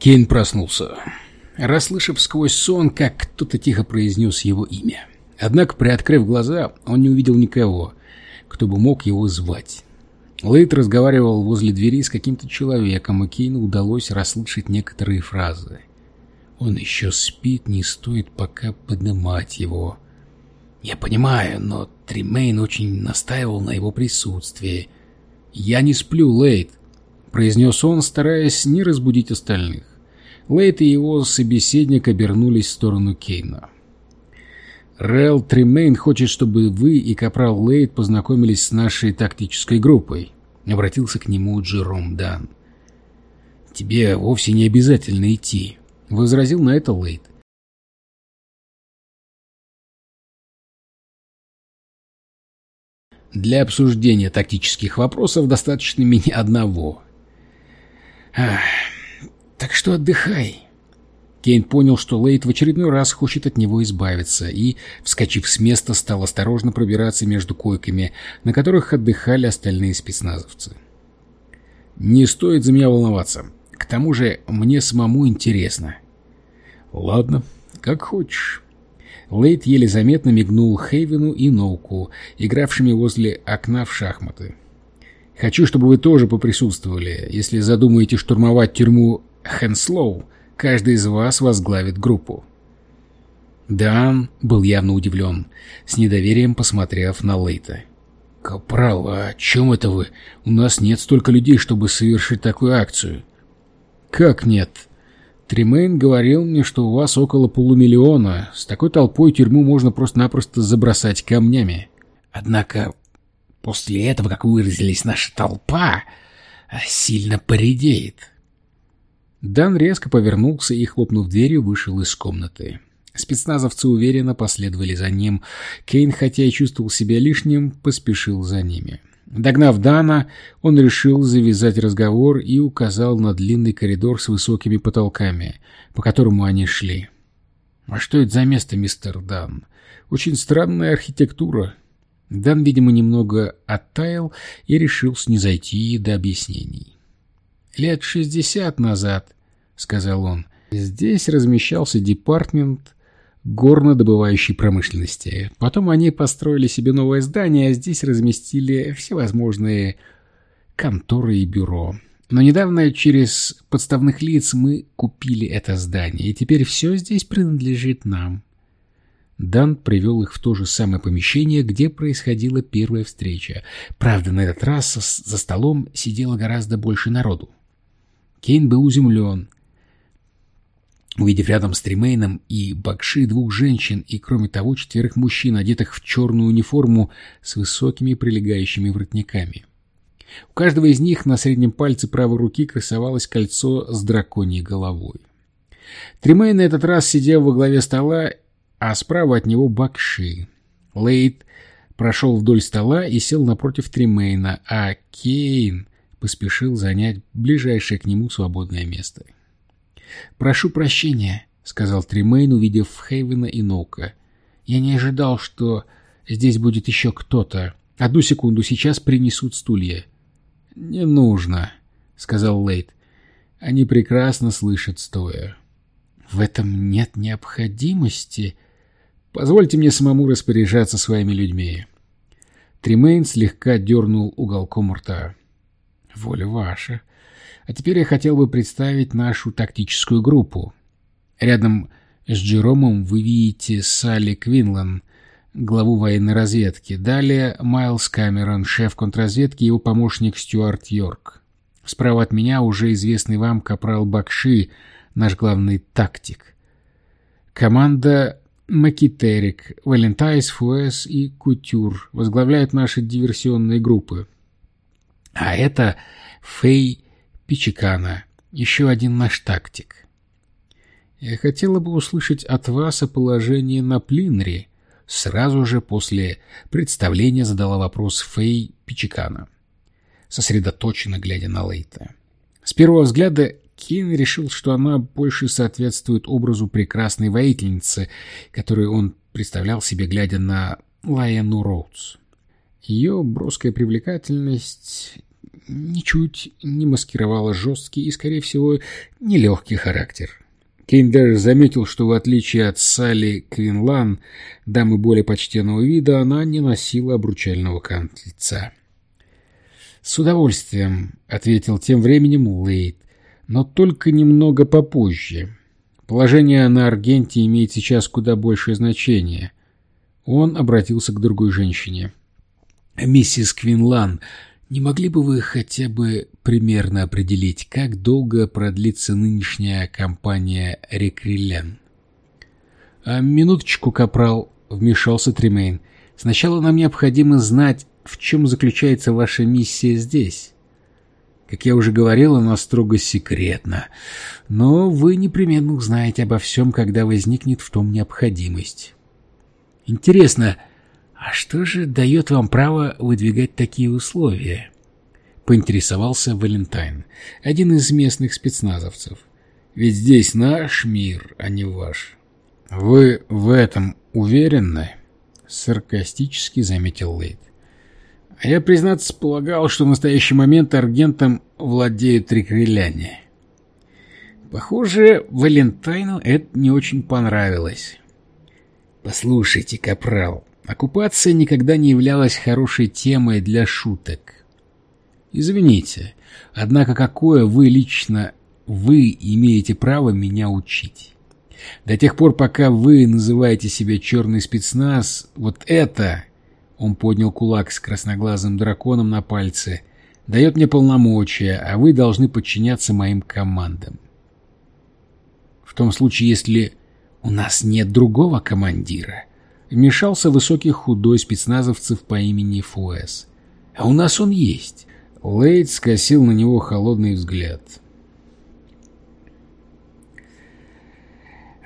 Кейн проснулся, расслышав сквозь сон, как кто-то тихо произнес его имя. Однако, приоткрыв глаза, он не увидел никого, кто бы мог его звать. Лейт разговаривал возле двери с каким-то человеком, и Кейну удалось расслышать некоторые фразы. «Он еще спит, не стоит пока поднимать его». «Я понимаю, но Тримейн очень настаивал на его присутствии». «Я не сплю, Лейт», — произнес он, стараясь не разбудить остальных. Лейт и его собеседник обернулись в сторону Кейна. Рэл Тримейн хочет, чтобы вы и Капрал Лейт познакомились с нашей тактической группой. Обратился к нему Джером Дан. Тебе вовсе не обязательно идти. Возразил на это Лейт. Для обсуждения тактических вопросов достаточно меня одного. Ах, так что отдыхай. Кейн понял, что Лейт в очередной раз хочет от него избавиться, и, вскочив с места, стал осторожно пробираться между койками, на которых отдыхали остальные спецназовцы. «Не стоит за меня волноваться. К тому же мне самому интересно». «Ладно, как хочешь». Лейт еле заметно мигнул Хейвену и Ноуку, игравшими возле окна в шахматы. «Хочу, чтобы вы тоже поприсутствовали, если задумаете штурмовать тюрьму Хенслоу, Каждый из вас возглавит группу. Дан был явно удивлен, с недоверием посмотрев на Лейта. «Капрал, а о чем это вы? У нас нет столько людей, чтобы совершить такую акцию». «Как нет?» Тримейн говорил мне, что у вас около полумиллиона. С такой толпой тюрьму можно просто-напросто забросать камнями. Однако после этого, как выразились, наша толпа сильно поредеет. Дан резко повернулся и, хлопнув дверью, вышел из комнаты. Спецназовцы уверенно последовали за ним. Кейн, хотя и чувствовал себя лишним, поспешил за ними. Догнав Дана, он решил завязать разговор и указал на длинный коридор с высокими потолками, по которому они шли. «А что это за место, мистер Дан? Очень странная архитектура». Дан, видимо, немного оттаял и решил снизойти до объяснений. «Лет шестьдесят назад», — сказал он, — «здесь размещался департмент горнодобывающей промышленности. Потом они построили себе новое здание, а здесь разместили всевозможные конторы и бюро. Но недавно через подставных лиц мы купили это здание, и теперь все здесь принадлежит нам». Дан привел их в то же самое помещение, где происходила первая встреча. Правда, на этот раз за столом сидело гораздо больше народу. Кейн был изумлен. Увидев рядом с Тримейном и Бакши двух женщин и, кроме того, четверых мужчин, одетых в черную униформу с высокими прилегающими воротниками. У каждого из них на среднем пальце правой руки красовалось кольцо с драконьей головой. Тримейн на этот раз сидел во главе стола, а справа от него Бакши. Лейд прошел вдоль стола и сел напротив Тримейна, а Кейн поспешил занять ближайшее к нему свободное место. «Прошу прощения», — сказал Тримейн, увидев Хейвена и Ноука. «Я не ожидал, что здесь будет еще кто-то. Одну секунду, сейчас принесут стулья». «Не нужно», — сказал Лейт. «Они прекрасно слышат стоя». «В этом нет необходимости. Позвольте мне самому распоряжаться своими людьми». Тримейн слегка дернул уголком рта. Воля ваша. А теперь я хотел бы представить нашу тактическую группу. Рядом с Джеромом вы видите Салли Квинлан, главу военной разведки. Далее Майлз Камерон, шеф контрразведки, его помощник Стюарт Йорк. Справа от меня уже известный вам капрал Бакши, наш главный тактик. Команда Макитерик, Валентайс, Фуэс и Кутюр возглавляют наши диверсионные группы. А это Фей Пичикана, еще один наш тактик. Я хотела бы услышать от вас о положении на Плинри. Сразу же после представления задала вопрос Фей Пичикана, сосредоточенно глядя на Лейта. С первого взгляда Кейн решил, что она больше соответствует образу прекрасной воительницы, которую он представлял себе, глядя на Лайену Роудс. Ее броская привлекательность ничуть не маскировала жесткий и, скорее всего, нелегкий характер. Даже заметил, что в отличие от Салли Квинлан, дамы более почтенного вида, она не носила обручального кольца. «С удовольствием», — ответил тем временем Лейт, — «но только немного попозже. Положение на Аргенте имеет сейчас куда большее значение». Он обратился к другой женщине. «Миссис Квинлан, не могли бы вы хотя бы примерно определить, как долго продлится нынешняя кампания Рекрилен?» «А минуточку, капрал», — вмешался Тремейн. «Сначала нам необходимо знать, в чем заключается ваша миссия здесь. Как я уже говорил, она строго секретна, но вы непременно узнаете обо всем, когда возникнет в том необходимость. Интересно, а что же дает вам право выдвигать такие условия? Поинтересовался Валентайн, один из местных спецназовцев. Ведь здесь наш мир, а не ваш. Вы в этом уверены? Саркастически заметил Лейд. А я, признаться, полагал, что в настоящий момент аргентом владеют три крыляне. Похоже, Валентайну это не очень понравилось. Послушайте, капрал, оккупация никогда не являлась хорошей темой для шуток. Извините, однако какое вы лично, вы имеете право меня учить? До тех пор, пока вы называете себя черный спецназ, вот это он поднял кулак с красноглазым драконом на пальце. «Дает мне полномочия, а вы должны подчиняться моим командам». «В том случае, если у нас нет другого командира», вмешался высокий худой спецназовцев по имени Фуэс. «А у нас он есть». Лейд скосил на него холодный взгляд.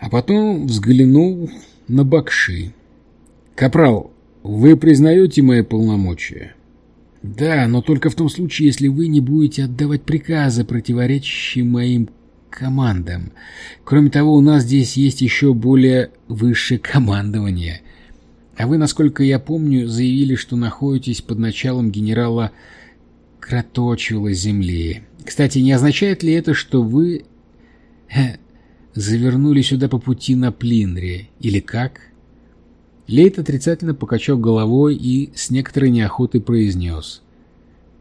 А потом взглянул на Бакши. «Капрал, вы признаете мои полномочия? Да, но только в том случае, если вы не будете отдавать приказы, противоречащие моим командам. Кроме того, у нас здесь есть еще более высшее командование. А вы, насколько я помню, заявили, что находитесь под началом генерала Кроточила Земли. Кстати, не означает ли это, что вы завернули сюда по пути на Плинре? Или как? — Лейт отрицательно покачал головой и с некоторой неохотой произнес.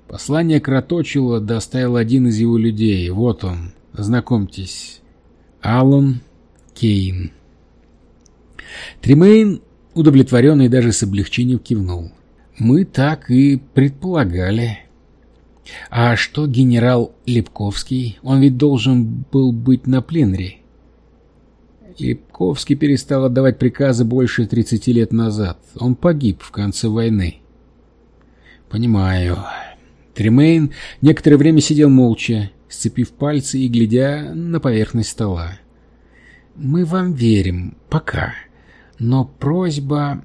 Послание Кроточила доставил один из его людей. Вот он, знакомьтесь. Алан Кейн. Тримейн, удовлетворенный даже с облегчением, кивнул. Мы так и предполагали. А что генерал Лепковский? Он ведь должен был быть на пленре. Липковский перестал отдавать приказы больше 30 лет назад. Он погиб в конце войны. Понимаю. Тремейн некоторое время сидел молча, сцепив пальцы и глядя на поверхность стола. Мы вам верим. Пока. Но просьба...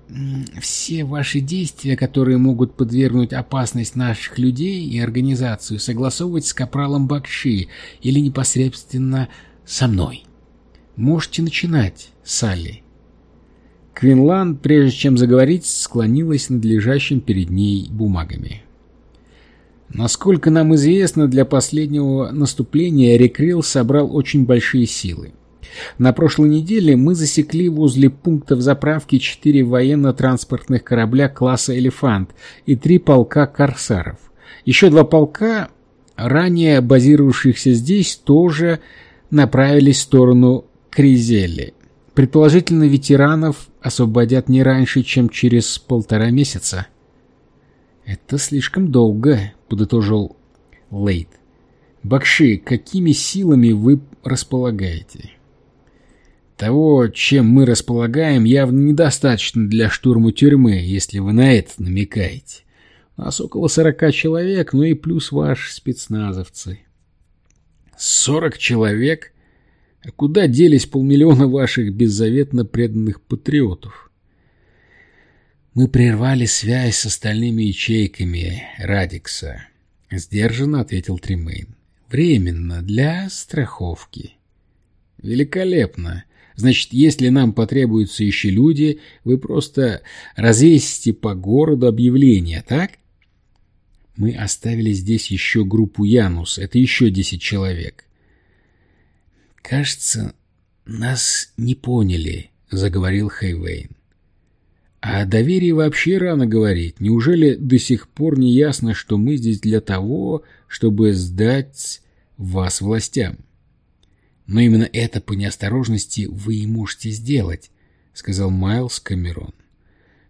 Все ваши действия, которые могут подвергнуть опасность наших людей и организацию, согласовывать с капралом Бакши или непосредственно со мной. Можете начинать, Салли. Квинлан, прежде чем заговорить, склонилась над лежащим перед ней бумагами. Насколько нам известно, для последнего наступления Рекрил собрал очень большие силы. На прошлой неделе мы засекли возле пунктов заправки четыре военно-транспортных корабля класса «Элефант» и три полка корсаров. Еще два полка, ранее базировавшихся здесь, тоже направились в сторону Кризели. Предположительно, ветеранов освободят не раньше, чем через полтора месяца. «Это слишком долго», — подытожил Лейт. «Бакши, какими силами вы располагаете?» «Того, чем мы располагаем, явно недостаточно для штурма тюрьмы, если вы на это намекаете. У нас около сорока человек, ну и плюс ваши спецназовцы». «Сорок человек?» А куда делись полмиллиона ваших беззаветно преданных патриотов? Мы прервали связь с остальными ячейками Радикса, сдержанно ответил Тримейн. Временно, для страховки. Великолепно. Значит, если нам потребуются еще люди, вы просто развесите по городу объявление, так? Мы оставили здесь еще группу Янус, это еще десять человек. «Кажется, нас не поняли», — заговорил Хейвейн. «А о доверии вообще рано говорить. Неужели до сих пор не ясно, что мы здесь для того, чтобы сдать вас властям?» «Но именно это по неосторожности вы и можете сделать», — сказал Майлз Камерон.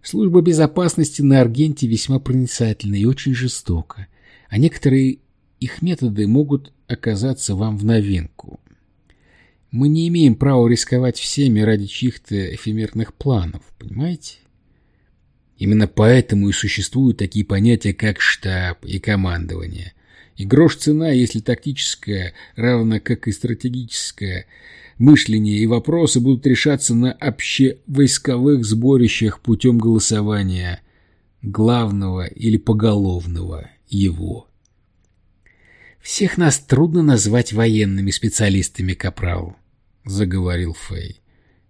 «Служба безопасности на Аргенте весьма проницательна и очень жестока, а некоторые их методы могут оказаться вам в новинку. Мы не имеем права рисковать всеми ради чьих-то эфемерных планов, понимаете? Именно поэтому и существуют такие понятия, как штаб и командование. И грош цена, если тактическое, равно как и стратегическое мышление и вопросы будут решаться на общевойсковых сборищах путем голосования главного или поголовного его. «Всех нас трудно назвать военными специалистами, Капрал», — заговорил Фэй.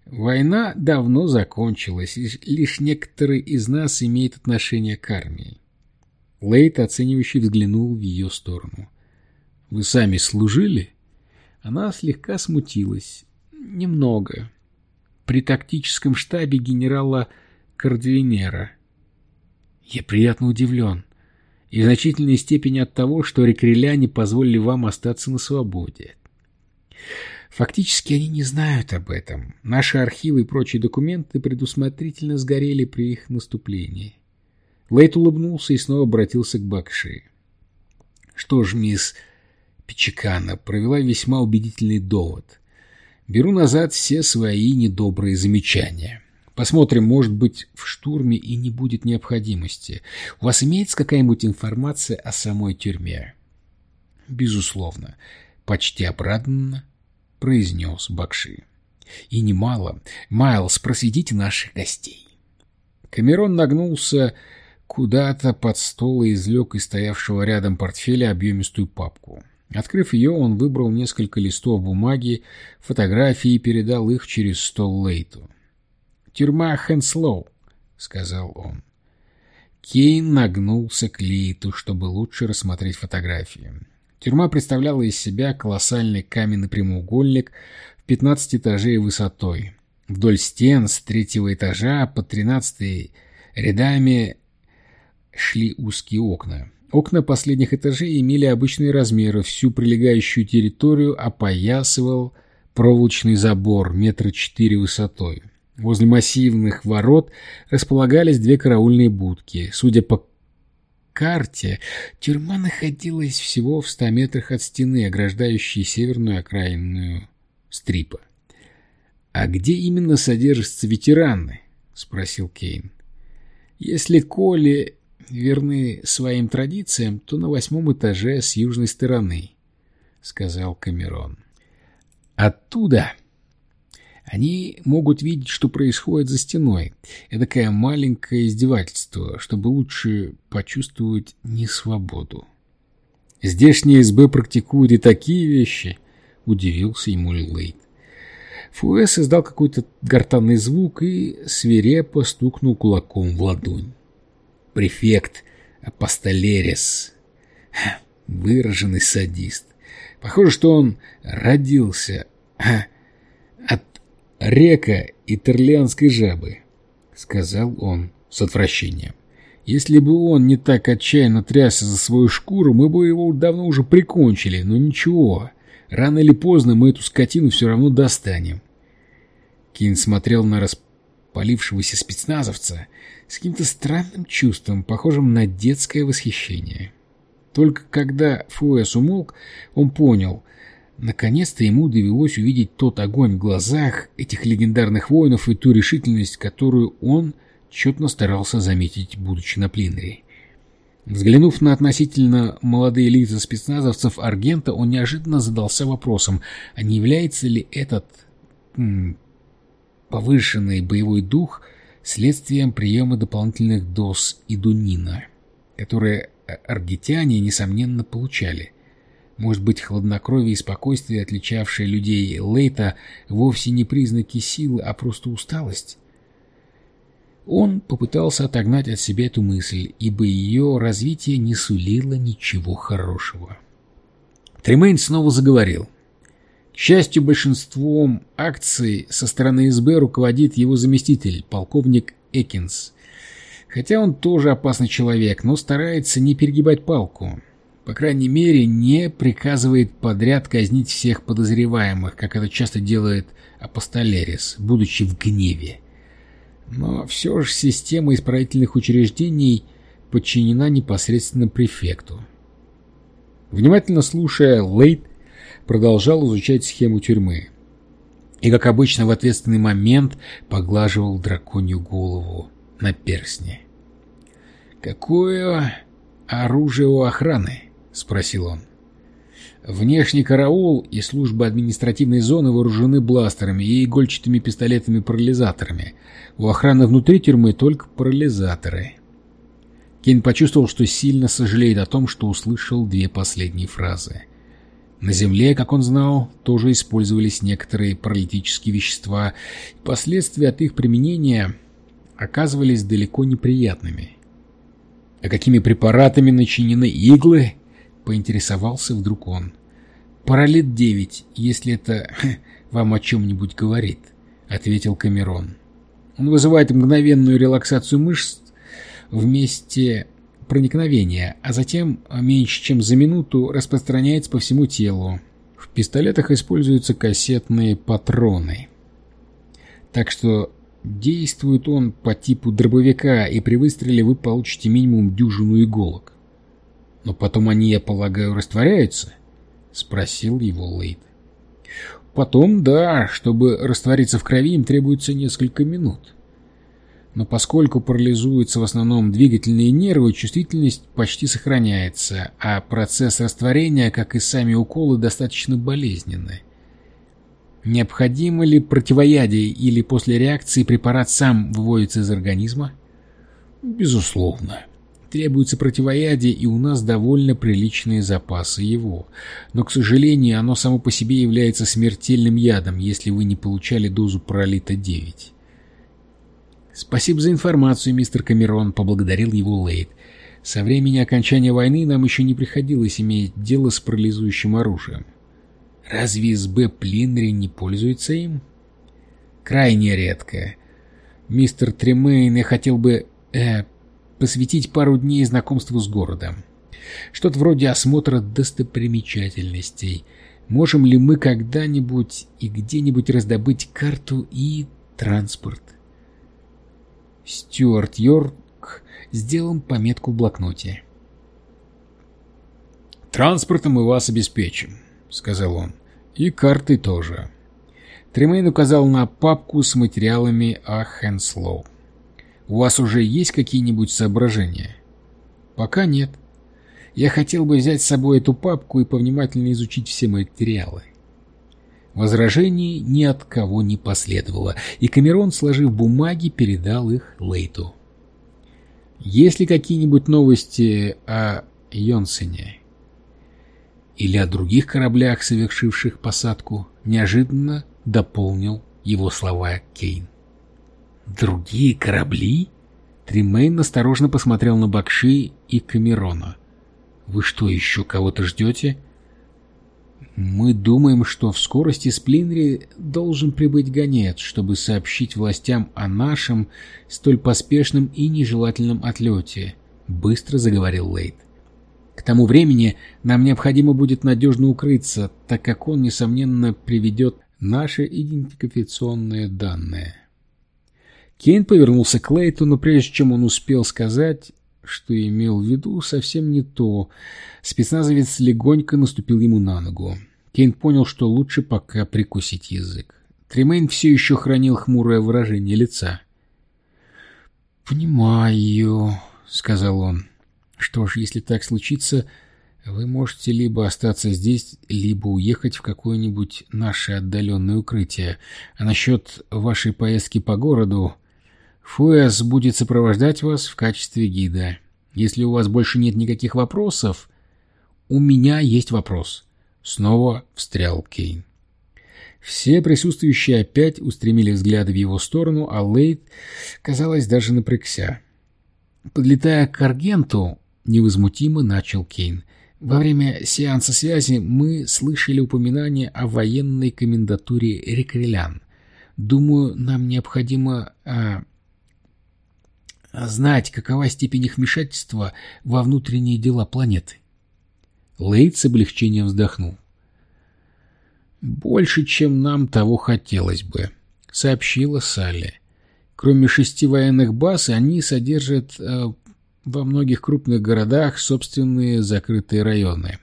«Война давно закончилась, и лишь некоторые из нас имеют отношение к армии». Лейт, оценивающий, взглянул в ее сторону. «Вы сами служили?» Она слегка смутилась. «Немного. При тактическом штабе генерала Кардинера». «Я приятно удивлен и в значительной степени от того, что рекреляне позволили вам остаться на свободе. Фактически они не знают об этом. Наши архивы и прочие документы предусмотрительно сгорели при их наступлении. Лейт улыбнулся и снова обратился к Бакши. Что ж, мисс Пичекана провела весьма убедительный довод. Беру назад все свои недобрые замечания. Посмотрим, может быть, в штурме и не будет необходимости. У вас имеется какая-нибудь информация о самой тюрьме? Безусловно. Почти обрадованно произнес Бакши. И немало. Майлз, просветите наших гостей. Камерон нагнулся куда-то под стол и извлек из стоявшего рядом портфеля объемистую папку. Открыв ее, он выбрал несколько листов бумаги, фотографии и передал их через стол Лейту. «Тюрьма Хэнслоу», — сказал он. Кейн нагнулся к Литу, чтобы лучше рассмотреть фотографии. Тюрьма представляла из себя колоссальный каменный прямоугольник в 15 этажей высотой. Вдоль стен с третьего этажа по 13 рядами шли узкие окна. Окна последних этажей имели обычные размеры, всю прилегающую территорию опоясывал проволочный забор метра четыре высотой. Возле массивных ворот располагались две караульные будки. Судя по карте, тюрьма находилась всего в ста метрах от стены, ограждающей северную окраинную стрипа. «А где именно содержатся ветераны?» — спросил Кейн. «Если Коли верны своим традициям, то на восьмом этаже с южной стороны», — сказал Камерон. «Оттуда...» Они могут видеть, что происходит за стеной. Это такое маленькое издевательство, чтобы лучше почувствовать несвободу. «Здешние СБ практикуют и такие вещи», — удивился ему Лейт. Фуэс издал какой-то гортанный звук и свирепо стукнул кулаком в ладонь. «Префект Апостолерис. Выраженный садист. Похоже, что он родился река и терлианской жабы», — сказал он с отвращением. «Если бы он не так отчаянно трясся за свою шкуру, мы бы его давно уже прикончили, но ничего, рано или поздно мы эту скотину все равно достанем». Кин смотрел на распалившегося спецназовца с каким-то странным чувством, похожим на детское восхищение. Только когда Фуэс умолк, он понял — Наконец-то ему довелось увидеть тот огонь в глазах этих легендарных воинов и ту решительность, которую он тщетно старался заметить, будучи на Плинере. Взглянув на относительно молодые лица спецназовцев Аргента, он неожиданно задался вопросом, а не является ли этот повышенный боевой дух следствием приема дополнительных доз идунина, которые аргетяне, несомненно, получали. Может быть, хладнокровие и спокойствие, отличавшие людей Лейта, вовсе не признаки силы, а просто усталость? Он попытался отогнать от себя эту мысль, ибо ее развитие не сулило ничего хорошего. Тремейн снова заговорил. К счастью, большинством акций со стороны СБ руководит его заместитель, полковник Экинс. Хотя он тоже опасный человек, но старается не перегибать палку. По крайней мере, не приказывает подряд казнить всех подозреваемых, как это часто делает Апостолерис, будучи в гневе. Но все же система исправительных учреждений подчинена непосредственно префекту. Внимательно слушая, Лейт продолжал изучать схему тюрьмы. И, как обычно, в ответственный момент поглаживал драконью голову на перстне. «Какое оружие у охраны?» — спросил он. Внешний караул и служба административной зоны вооружены бластерами и игольчатыми пистолетами-парализаторами. У охраны внутри тюрьмы только парализаторы. Кейн почувствовал, что сильно сожалеет о том, что услышал две последние фразы. На Земле, как он знал, тоже использовались некоторые паралитические вещества, и последствия от их применения оказывались далеко неприятными. А какими препаратами начинены иглы, поинтересовался вдруг он. «Паралит-9, если это вам о чем-нибудь говорит», — ответил Камерон. «Он вызывает мгновенную релаксацию мышц в месте проникновения, а затем меньше чем за минуту распространяется по всему телу. В пистолетах используются кассетные патроны. Так что действует он по типу дробовика, и при выстреле вы получите минимум дюжину иголок. Но потом они, я полагаю, растворяются? — спросил его Лейд. Потом, да, чтобы раствориться в крови, им требуется несколько минут. Но поскольку парализуются в основном двигательные нервы, чувствительность почти сохраняется, а процесс растворения, как и сами уколы, достаточно болезненны. Необходимо ли противоядие или после реакции препарат сам выводится из организма? Безусловно. Требуется противоядие, и у нас довольно приличные запасы его. Но, к сожалению, оно само по себе является смертельным ядом, если вы не получали дозу пролита 9. «Спасибо за информацию, мистер Камерон», — поблагодарил его Лейд. «Со времени окончания войны нам еще не приходилось иметь дело с парализующим оружием». «Разве СБ Плинри не пользуется им?» «Крайне редко. Мистер Тремейн, я хотел бы... Э, посвятить пару дней знакомству с городом. Что-то вроде осмотра достопримечательностей. Можем ли мы когда-нибудь и где-нибудь раздобыть карту и транспорт? Стюарт Йорк сделал пометку в блокноте. «Транспортом мы вас обеспечим», — сказал он. «И карты тоже». Тремейн указал на папку с материалами о Хэнслоу. У вас уже есть какие-нибудь соображения? Пока нет. Я хотел бы взять с собой эту папку и повнимательно изучить все материалы. Возражений ни от кого не последовало, и Камерон, сложив бумаги, передал их Лейту. «Есть ли какие-нибудь новости о Йонсене?» «Или о других кораблях, совершивших посадку?» Неожиданно дополнил его слова Кейн. «Другие корабли?» Тримейн осторожно посмотрел на Бакши и Камерона. «Вы что, еще кого-то ждете?» «Мы думаем, что в скорости с Плинри должен прибыть гонец, чтобы сообщить властям о нашем столь поспешном и нежелательном отлете», — быстро заговорил Лейт. «К тому времени нам необходимо будет надежно укрыться, так как он, несомненно, приведет наши идентификационные данные». Кейн повернулся к Лейту, но прежде чем он успел сказать, что имел в виду, совсем не то. Спецназовец легонько наступил ему на ногу. Кейн понял, что лучше пока прикусить язык. Тремейн все еще хранил хмурое выражение лица. «Понимаю», — сказал он. «Что ж, если так случится, вы можете либо остаться здесь, либо уехать в какое-нибудь наше отдаленное укрытие. А насчет вашей поездки по городу...» Фуэс будет сопровождать вас в качестве гида. Если у вас больше нет никаких вопросов... У меня есть вопрос. Снова встрял Кейн. Все присутствующие опять устремили взгляды в его сторону, а Лейд, казалось, даже напрягся. Подлетая к Аргенту, невозмутимо начал Кейн. Во время сеанса связи мы слышали упоминание о военной комендатуре Рекрелян. Думаю, нам необходимо а, знать, какова степень их вмешательства во внутренние дела планеты. Лейд с облегчением вздохнул. «Больше, чем нам того хотелось бы», — сообщила Салли. «Кроме шести военных баз, они содержат э, во многих крупных городах собственные закрытые районы.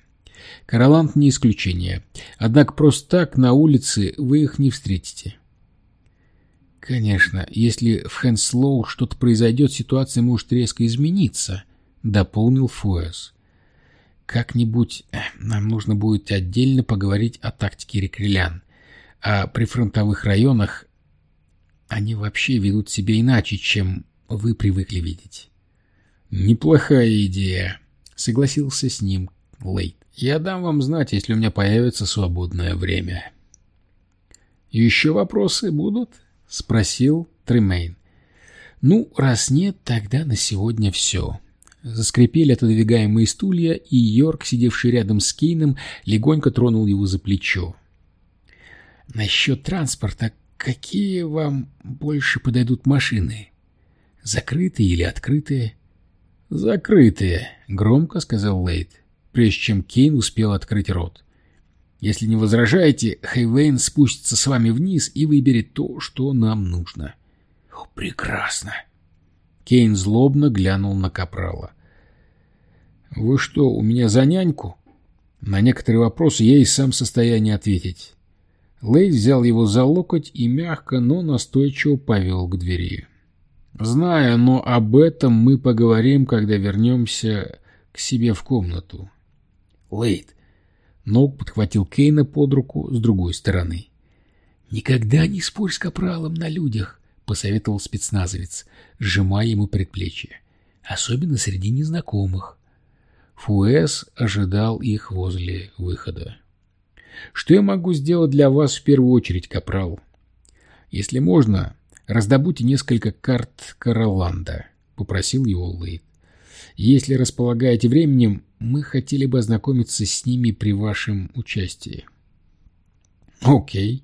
Кароланд не исключение. Однако просто так на улице вы их не встретите». «Конечно, если в Хэнслоу что-то произойдет, ситуация может резко измениться», — дополнил Фуэс. Как-нибудь э, нам нужно будет отдельно поговорить о тактике рекрелян. А при фронтовых районах они вообще ведут себя иначе, чем вы привыкли видеть. Неплохая идея, согласился с ним Лейт. Я дам вам знать, если у меня появится свободное время. Еще вопросы будут? Спросил Тремейн. Ну, раз нет, тогда на сегодня все. Заскрипели отодвигаемые стулья, и Йорк, сидевший рядом с Кейном, легонько тронул его за плечо. «Насчет транспорта, какие вам больше подойдут машины? Закрытые или открытые?» «Закрытые», — громко сказал Лейт, прежде чем Кейн успел открыть рот. «Если не возражаете, Хайвейн спустится с вами вниз и выберет то, что нам нужно». «Прекрасно», Кейн злобно глянул на Капрала. «Вы что, у меня за няньку?» На некоторые вопросы я и сам в состоянии ответить. Лей взял его за локоть и мягко, но настойчиво повел к двери. «Знаю, но об этом мы поговорим, когда вернемся к себе в комнату». «Лейд!» Ног подхватил Кейна под руку с другой стороны. «Никогда не спорь с капралом на людях. — посоветовал спецназовец, сжимая ему предплечье. «Особенно среди незнакомых». Фуэс ожидал их возле выхода. «Что я могу сделать для вас в первую очередь, капрал?» «Если можно, раздобудьте несколько карт Кароланда», — попросил его Лейд. «Если располагаете временем, мы хотели бы ознакомиться с ними при вашем участии». «Окей»,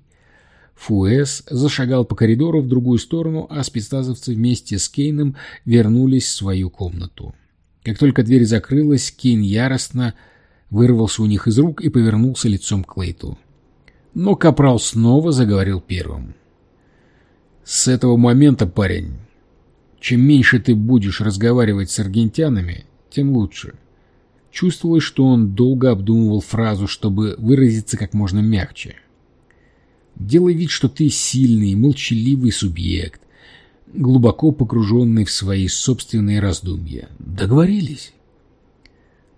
Фуэс зашагал по коридору в другую сторону, а спецназовцы вместе с Кейном вернулись в свою комнату. Как только дверь закрылась, Кейн яростно вырвался у них из рук и повернулся лицом к Лейту. Но Капрал снова заговорил первым. «С этого момента, парень, чем меньше ты будешь разговаривать с аргентянами, тем лучше». Чувствовалось, что он долго обдумывал фразу, чтобы выразиться как можно мягче. Делай вид, что ты сильный, молчаливый субъект, глубоко погруженный в свои собственные раздумья. Договорились?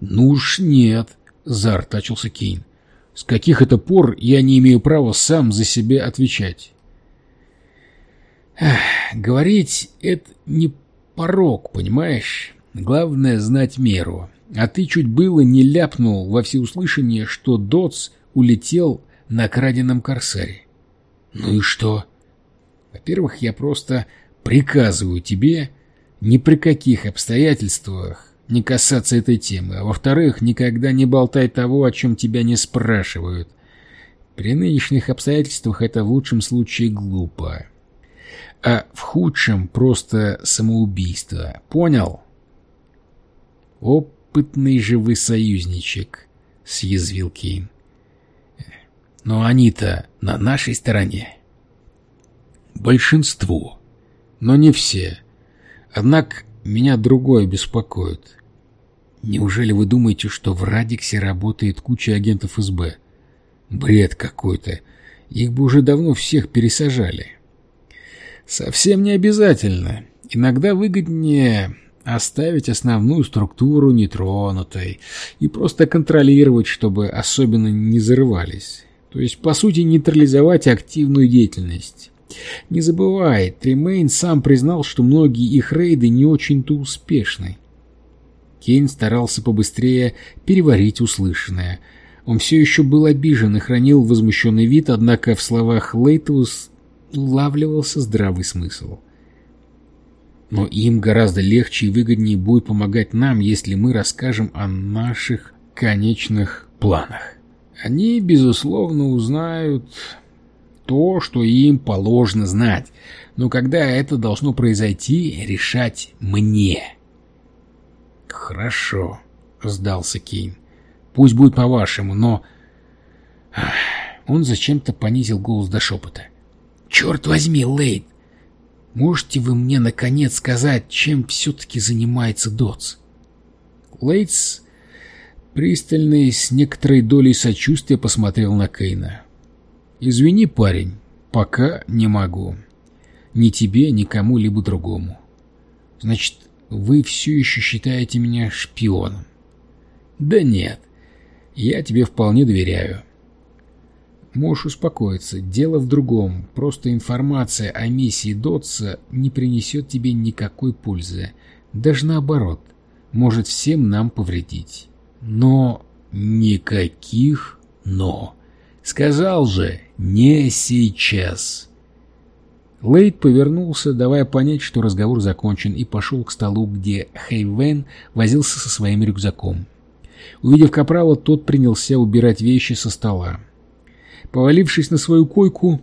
Ну уж нет, заортачился Кейн. С каких это пор я не имею права сам за себя отвечать? Эх, говорить — это не порог, понимаешь? Главное — знать меру. А ты чуть было не ляпнул во всеуслышание, что Дотс улетел на краденом корсаре. Ну и что? Во-первых, я просто приказываю тебе ни при каких обстоятельствах не касаться этой темы, а во-вторых, никогда не болтай того, о чем тебя не спрашивают. При нынешних обстоятельствах это в лучшем случае глупо, а в худшем просто самоубийство. Понял? Опытный же вы союзничек, съязвил Кейн. Но они-то на нашей стороне. Большинство. Но не все. Однако меня другое беспокоит. Неужели вы думаете, что в Радиксе работает куча агентов СБ? Бред какой-то. Их бы уже давно всех пересажали. Совсем не обязательно. Иногда выгоднее оставить основную структуру нетронутой и просто контролировать, чтобы особенно не зарывались. То есть, по сути, нейтрализовать активную деятельность. Не забывай, Тремейн сам признал, что многие их рейды не очень-то успешны. Кейн старался побыстрее переварить услышанное. Он все еще был обижен и хранил возмущенный вид, однако в словах Лейтус улавливался здравый смысл. Но им гораздо легче и выгоднее будет помогать нам, если мы расскажем о наших конечных планах. Они, безусловно, узнают то, что им положено знать, но когда это должно произойти, решать мне. «Хорошо», — сдался Кейн. «Пусть будет по-вашему, но...» Он зачем-то понизил голос до шепота. «Черт возьми, Лейд! Можете вы мне, наконец, сказать, чем все-таки занимается Дотс?» Лейтс пристально и с некоторой долей сочувствия посмотрел на Кейна. «Извини, парень, пока не могу. Ни тебе, ни кому-либо другому. Значит, вы все еще считаете меня шпионом?» «Да нет, я тебе вполне доверяю. Можешь успокоиться, дело в другом. Просто информация о миссии Дотса не принесет тебе никакой пользы. Даже наоборот, может всем нам повредить. Но никаких «но». Сказал же, не сейчас. Лейд повернулся, давая понять, что разговор закончен, и пошел к столу, где Хейвен возился со своим рюкзаком. Увидев Капрала, тот принялся убирать вещи со стола. Повалившись на свою койку,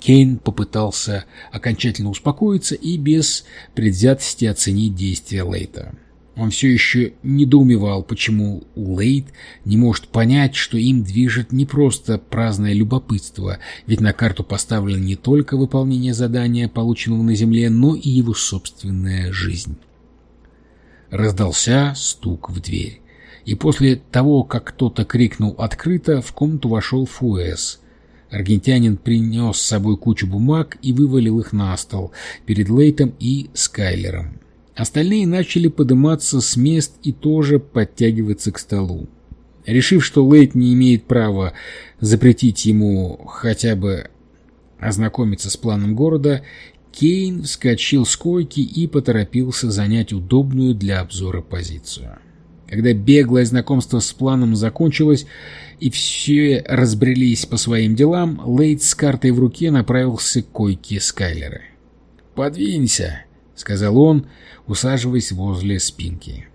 Кейн попытался окончательно успокоиться и без предвзятости оценить действия Лейта. Он все еще недоумевал, почему Лейт не может понять, что им движет не просто праздное любопытство, ведь на карту поставлено не только выполнение задания, полученного на Земле, но и его собственная жизнь. Раздался стук в дверь и после того, как кто-то крикнул открыто, в комнату вошел Фуэс. Аргентянин принес с собой кучу бумаг и вывалил их на стол перед Лейтом и Скайлером. Остальные начали подниматься с мест и тоже подтягиваться к столу. Решив, что Лейт не имеет права запретить ему хотя бы ознакомиться с планом города, Кейн вскочил с койки и поторопился занять удобную для обзора позицию. Когда беглое знакомство с планом закончилось и все разбрелись по своим делам, Лейд с картой в руке направился к койке Скайлера. «Подвинься», — сказал он, усаживаясь возле спинки.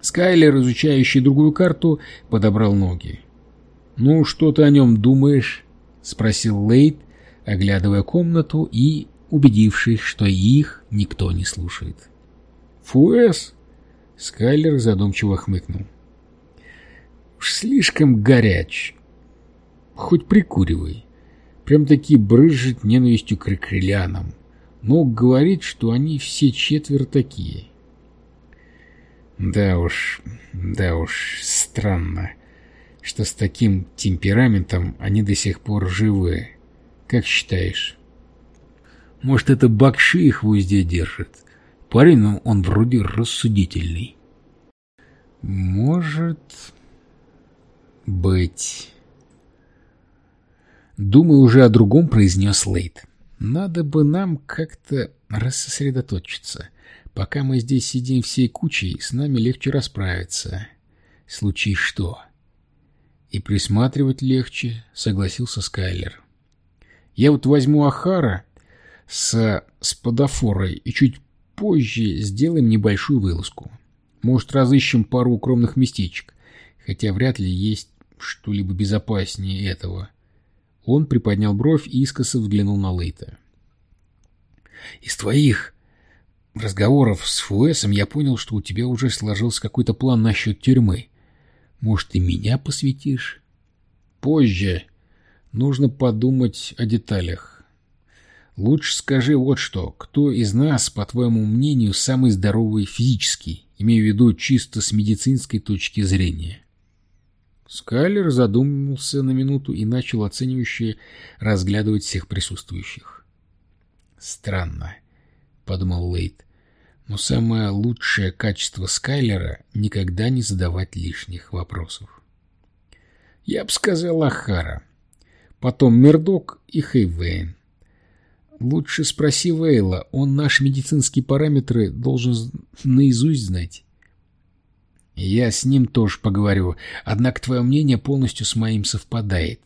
Скайлер, изучающий другую карту, подобрал ноги. «Ну, что ты о нем думаешь?» — спросил Лейд, оглядывая комнату и убедившись, что их никто не слушает. «Фуэс?» Скайлер задумчиво хмыкнул. Слишком горяч. Хоть прикуривай. Прям-таки брызжет ненавистью к рекрелянам. Но говорит, что они все четверо такие. Да уж, да уж, странно, что с таким темпераментом они до сих пор живы. Как считаешь? Может, это Бакши их в узде держит? Парень, ну, он вроде рассудительный. Может быть... Думаю уже о другом, произнес Лейт. Надо бы нам как-то рассосредоточиться. Пока мы здесь сидим всей кучей, с нами легче расправиться. Случай что? И присматривать легче, согласился Скайлер. Я вот возьму Ахара с спадафорой и чуть позже сделаем небольшую вылазку. Может, разыщем пару укромных местечек, хотя вряд ли есть что-либо безопаснее этого. Он приподнял бровь и искоса взглянул на Лейта. «Из твоих разговоров с Фуэсом я понял, что у тебя уже сложился какой-то план насчет тюрьмы. Может, ты меня посвятишь?» «Позже. Нужно подумать о деталях. Лучше скажи вот что. Кто из нас, по твоему мнению, самый здоровый физически, имею в виду чисто с медицинской точки зрения? Скайлер задумался на минуту и начал оценивающе разглядывать всех присутствующих. «Странно», — подумал Лейт, — «но самое лучшее качество Скайлера — никогда не задавать лишних вопросов». «Я бы сказал Ахара, потом Мердок и Хейвейн, Лучше спроси Вейла, он наши медицинские параметры должен наизусть знать. Я с ним тоже поговорю, однако твое мнение полностью с моим совпадает.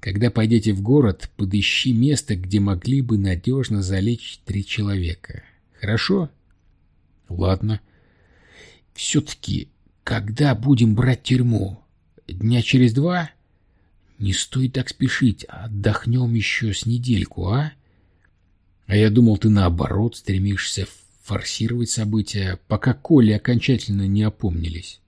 Когда пойдете в город, подыщи место, где могли бы надежно залечь три человека. Хорошо? Ладно. Все-таки, когда будем брать тюрьму? Дня через два? Не стоит так спешить, отдохнем еще с недельку, а? А я думал, ты наоборот стремишься форсировать события, пока Коли окончательно не опомнились.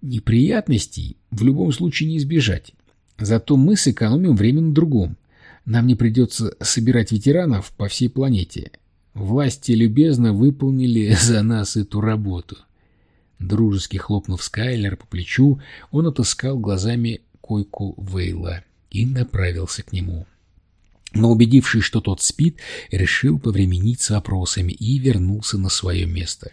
Неприятностей в любом случае не избежать. Зато мы сэкономим время на другом. Нам не придется собирать ветеранов по всей планете. Власти любезно выполнили за нас эту работу. Дружески хлопнув Скайлер по плечу, он отыскал глазами койку Вейла и направился к нему. Но убедившись, что тот спит, решил повременить с вопросами и вернулся на свое место.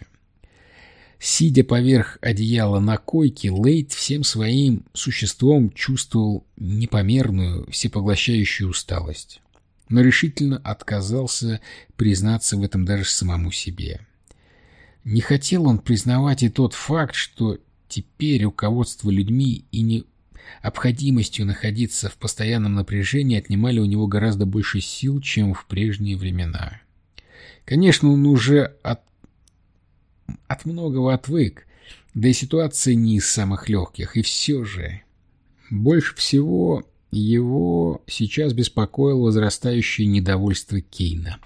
Сидя поверх одеяла на койке, Лейт всем своим существом чувствовал непомерную, всепоглощающую усталость. Но решительно отказался признаться в этом даже самому себе. Не хотел он признавать и тот факт, что теперь руководство людьми и не обходимостью находиться в постоянном напряжении отнимали у него гораздо больше сил, чем в прежние времена. Конечно, он уже от, от многого отвык, да и ситуация не из самых легких, и все же. Больше всего его сейчас беспокоило возрастающее недовольство Кейна.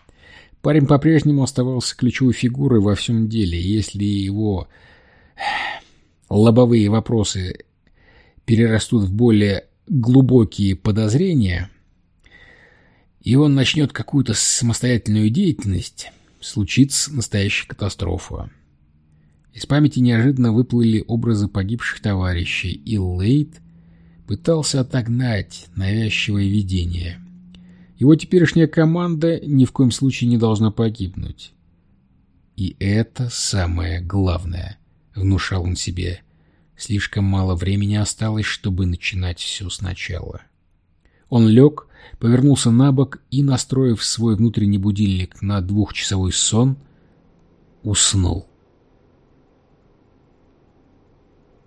Парень по-прежнему оставался ключевой фигурой во всем деле, если его лобовые вопросы перерастут в более глубокие подозрения, и он начнет какую-то самостоятельную деятельность, случится настоящая катастрофа. Из памяти неожиданно выплыли образы погибших товарищей, и Лейт пытался отогнать навязчивое видение. Его теперешняя команда ни в коем случае не должна погибнуть. И это самое главное, внушал он себе. Слишком мало времени осталось, чтобы начинать все сначала. Он лег, повернулся на бок и, настроив свой внутренний будильник на двухчасовой сон, уснул.